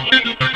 Música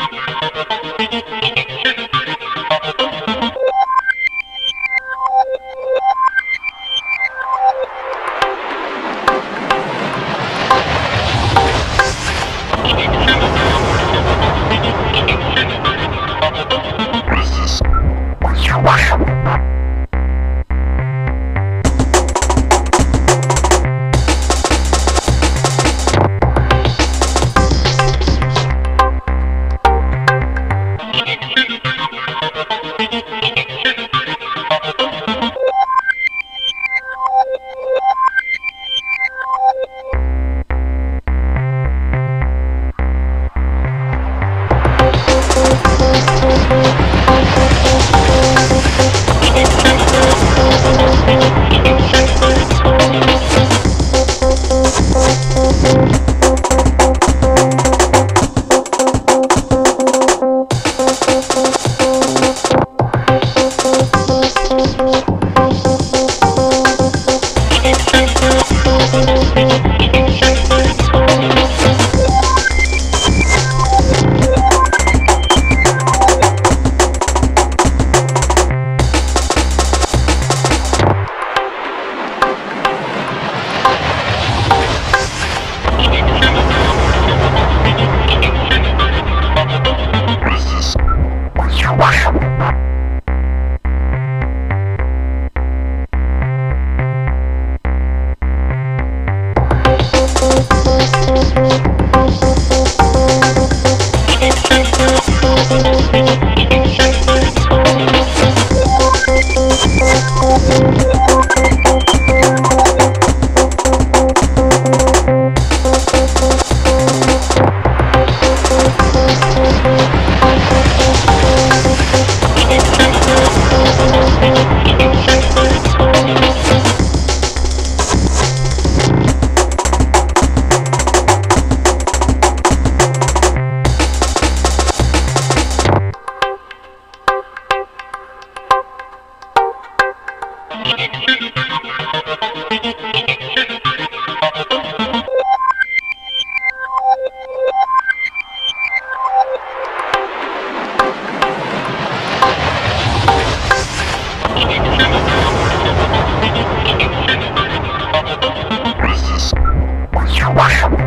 Bye.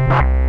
Bye.